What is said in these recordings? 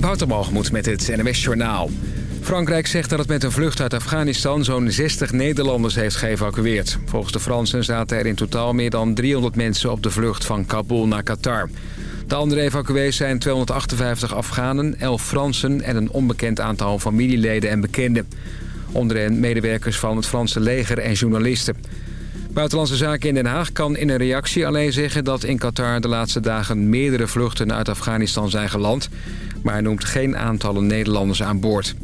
Wouter met het NWS Journaal. Frankrijk zegt dat het met een vlucht uit Afghanistan zo'n 60 Nederlanders heeft geëvacueerd. Volgens de Fransen zaten er in totaal meer dan 300 mensen op de vlucht van Kabul naar Qatar. De andere evacuees zijn 258 Afghanen, 11 Fransen en een onbekend aantal familieleden en bekenden. Onder hen medewerkers van het Franse leger en journalisten. Buitenlandse Zaken in Den Haag kan in een reactie alleen zeggen dat in Qatar de laatste dagen meerdere vluchten uit Afghanistan zijn geland, maar noemt geen aantallen Nederlanders aan boord.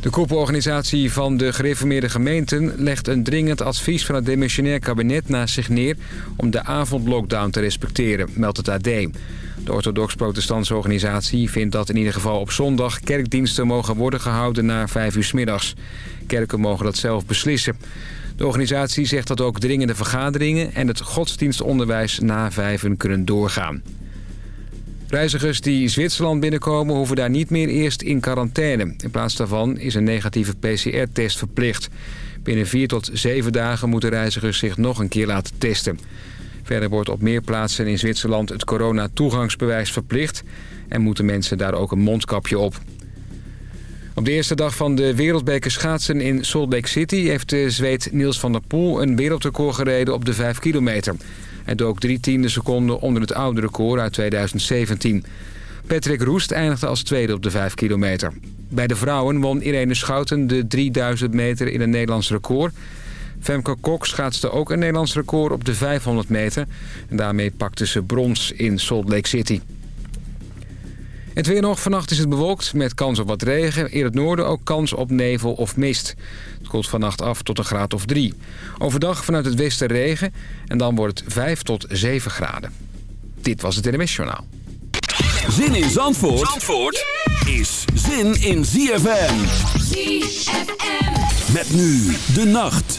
De koepelorganisatie van de gereformeerde gemeenten legt een dringend advies van het demissionair kabinet naast zich neer om de avondlockdown te respecteren, meldt het AD. De orthodox-protestantse organisatie vindt dat in ieder geval op zondag kerkdiensten mogen worden gehouden na vijf uur s middags. Kerken mogen dat zelf beslissen. De organisatie zegt dat ook dringende vergaderingen en het godsdienstonderwijs na vijven kunnen doorgaan. Reizigers die Zwitserland binnenkomen hoeven daar niet meer eerst in quarantaine. In plaats daarvan is een negatieve PCR-test verplicht. Binnen vier tot zeven dagen moeten reizigers zich nog een keer laten testen. Verder wordt op meer plaatsen in Zwitserland het corona-toegangsbewijs verplicht... en moeten mensen daar ook een mondkapje op. Op de eerste dag van de wereldbeker schaatsen in Salt Lake City... heeft de Zweed Niels van der Poel een wereldrecord gereden op de 5 kilometer. Hij dook drie tiende seconden onder het oude record uit 2017. Patrick Roest eindigde als tweede op de 5 kilometer. Bij de vrouwen won Irene Schouten de 3000 meter in een Nederlands record... Femke Kok schaatste ook een Nederlands record op de 500 meter. En daarmee pakte ze brons in Salt Lake City. Het weer nog. Vannacht is het bewolkt met kans op wat regen. In het noorden ook kans op nevel of mist. Het koelt vannacht af tot een graad of 3. Overdag vanuit het westen regen. En dan wordt het 5 tot 7 graden. Dit was het NMS Journaal. Zin in Zandvoort, Zandvoort is zin in ZFM. ZFM. Met nu de nacht.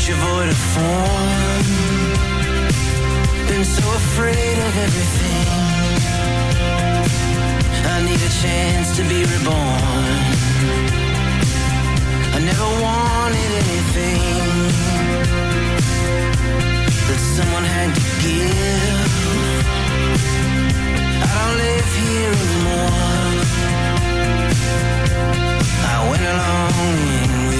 future avoid a form Been so afraid of everything. I need a chance to be reborn. I never wanted anything That someone had to give. I don't live here anymore. I went along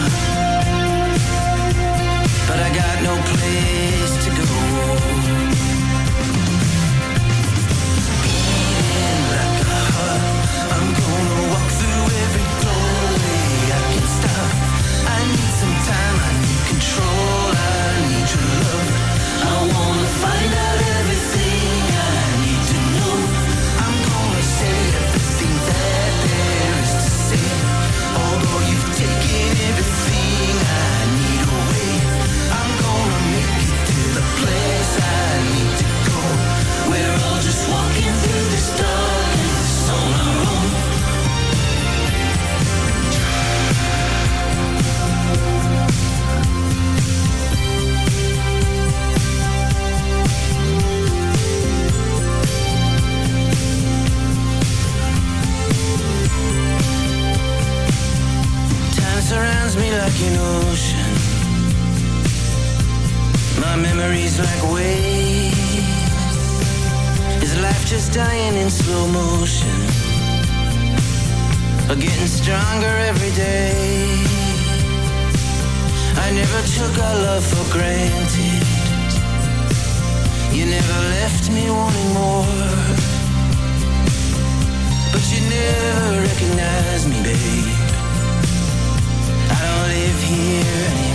I got no place to go. For granted. You never left me wanting more. But you never recognized me, babe. I don't live here anymore.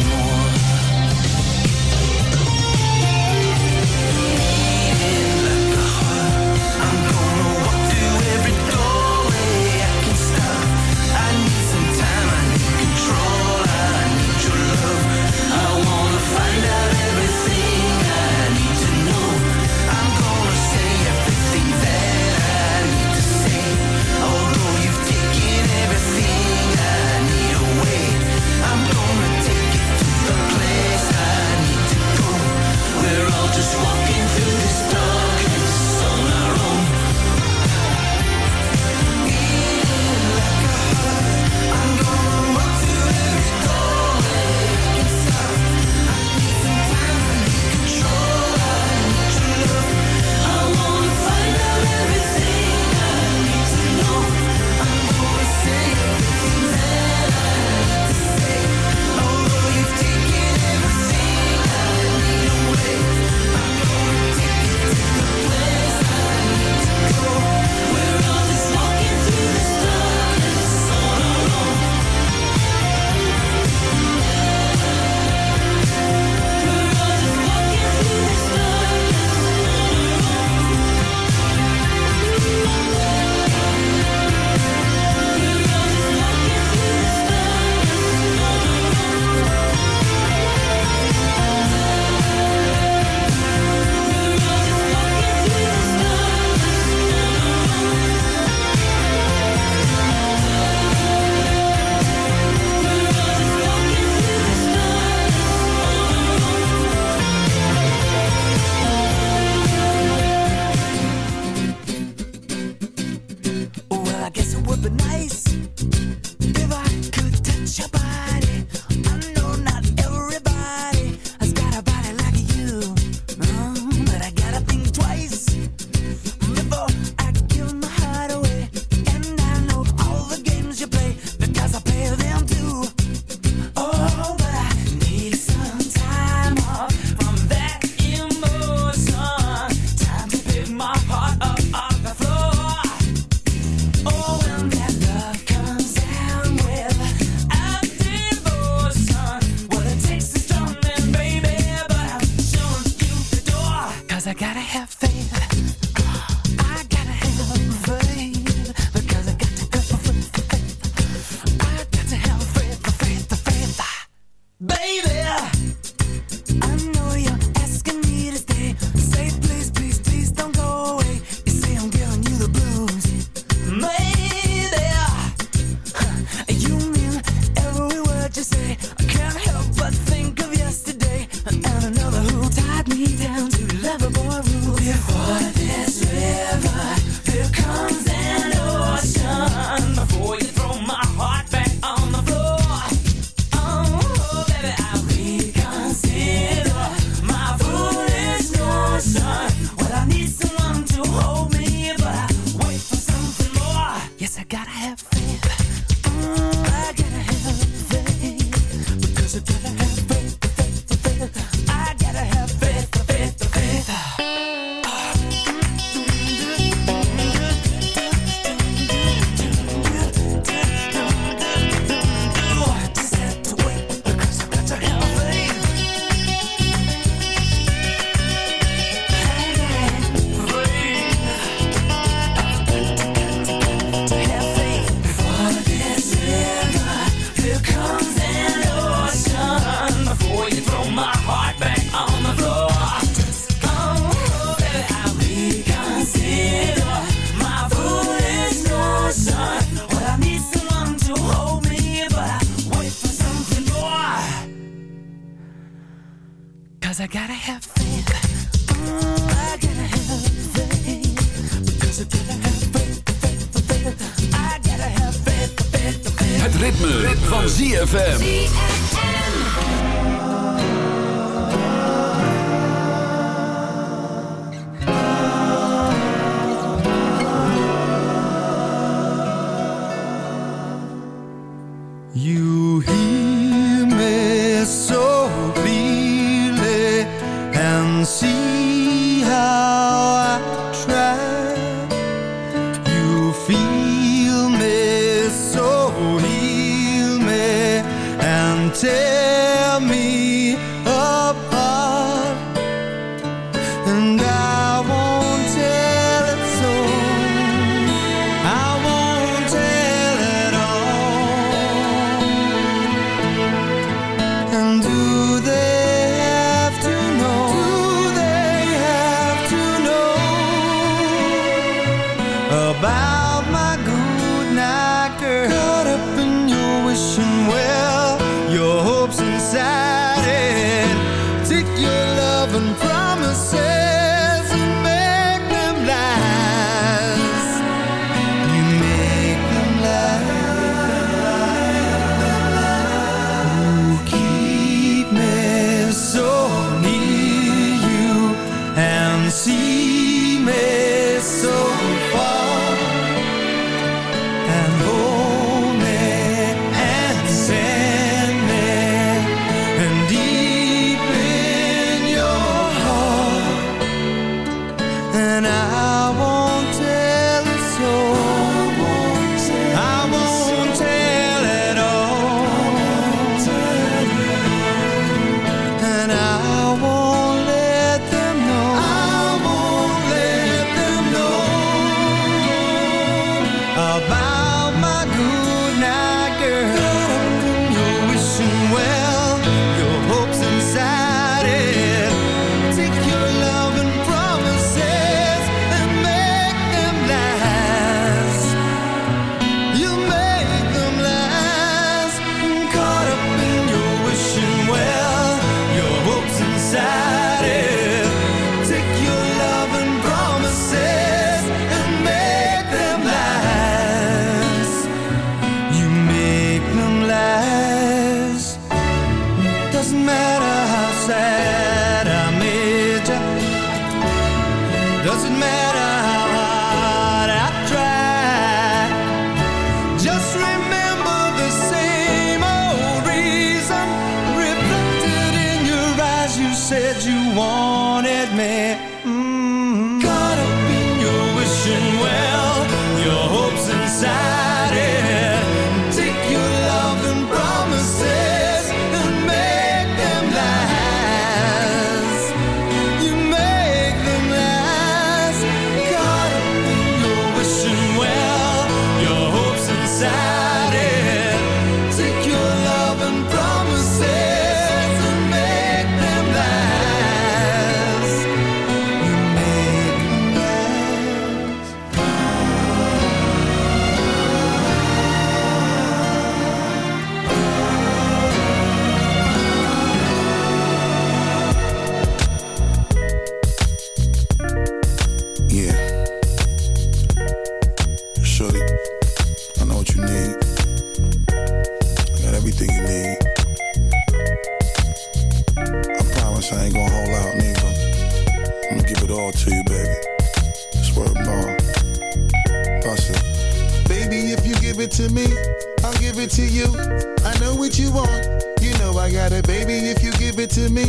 To me,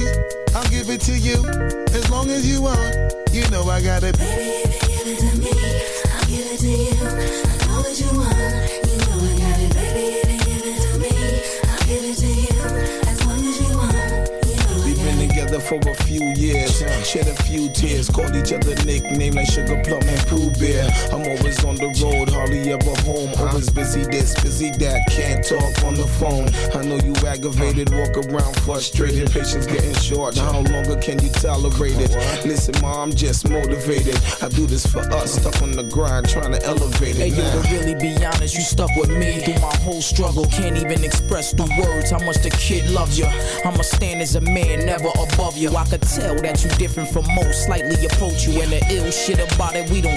I'll give it to you. As long as you want, you know I got it. Baby, if you give it to me, I'll give it to you. I know what you want, you know I got it. Baby, if you give it to me, I'll give it to you. As long as you want, you know We've been together for a few years, shed a few tears, called each other nicknames like Sugar Plum and Pooh Bear. I'm always on the road, hardly ever home. Uh-huh. Always busy this, busy that, can't talk on the phone. I know you aggravated, walk around frustrated, patience getting short. How longer can you tolerate it? Listen, mom, I'm just motivated. I do this for us, stuck on the grind, trying to elevate Hey, it. yo, to really be honest, you stuck with me through my whole struggle. Can't even express through words how much the kid loves you. I'ma stand as a man, never above you. I could tell that you different from most. Slightly approach you, and the ill shit about it, we don't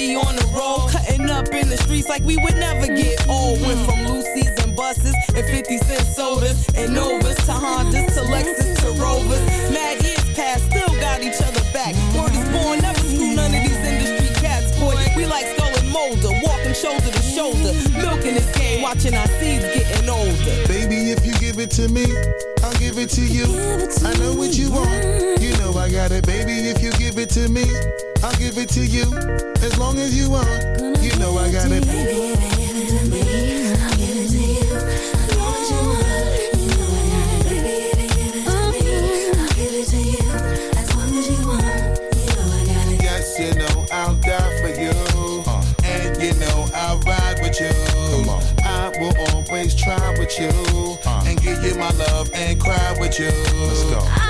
constantly on the road, cutting up in the streets like we would never get old. Went from Lucy's and buses and 50 cent sodas and Novas to Hondas to Lexus to Rovers. Mad years past, still got each other back. Word is born, never screw none of these industry cats, boy. We like Scully and Mulder, walking shoulder to shoulder, milking this game, watching our seeds getting older. Baby, if you give it to me, I'll give it to you. I know what you want. You know I got it, baby. If you give it to me, give it to you. As long as you want, You know I got it. Baby, give it to me. I'll give it to you. I know what you want. You know I got it. Baby, give it to me, I'll give it to you. As long as you want. You know I got it. Yes, you know I'll die for you. And you know I'll ride with you. I will always try with you. Uh. And give you my love and cry with you. Let's go. I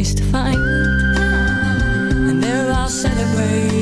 Place to find. And there I'll celebrate.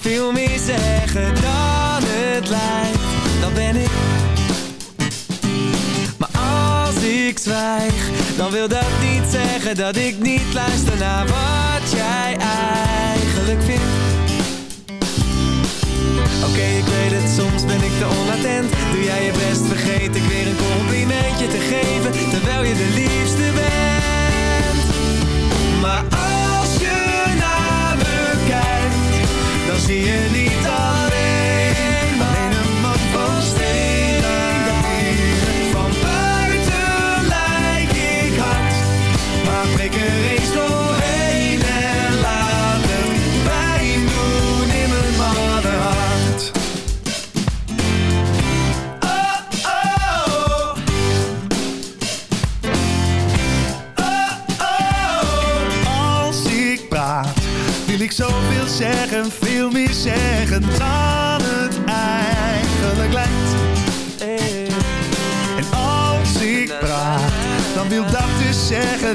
veel meer zeggen dan het lijkt. Dan ben ik. Maar als ik zwijg, dan wil dat niet zeggen dat ik niet luister naar wat zie je niet aan.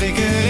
breker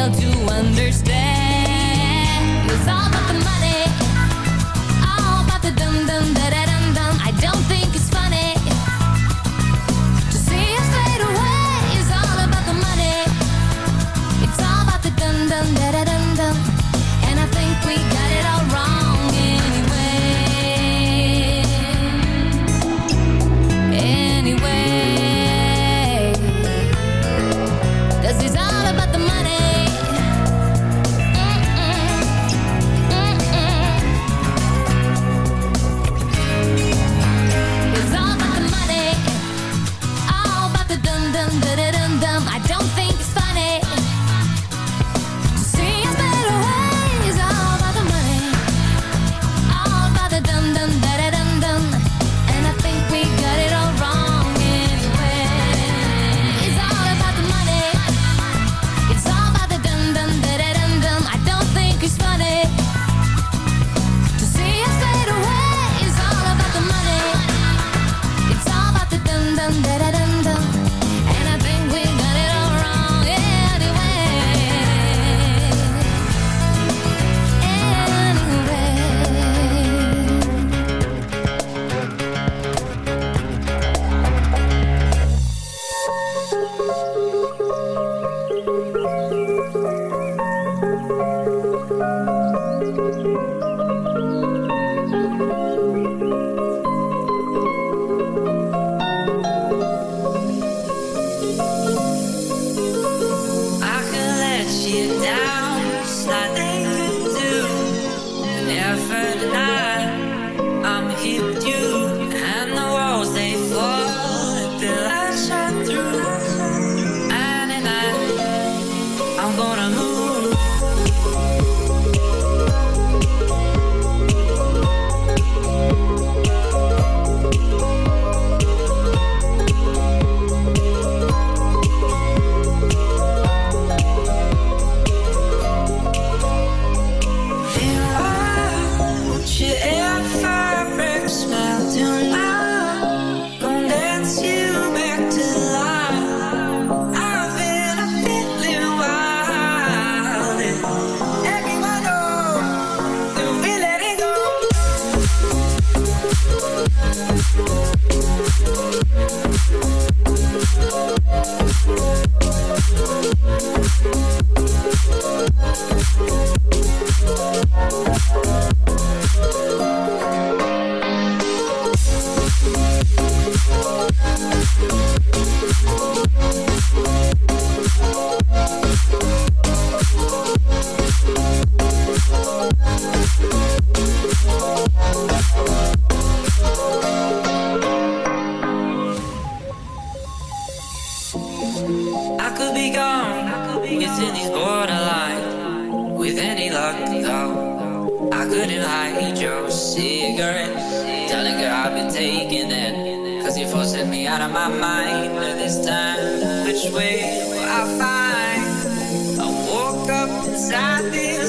fail to understand. in these borderline. With any luck, though, I couldn't hide your cigarette. Telling her I've been taking it. Cause you're forcing me out of my mind. And this time, which way will I find? I woke up inside this.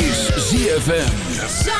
is ZFM.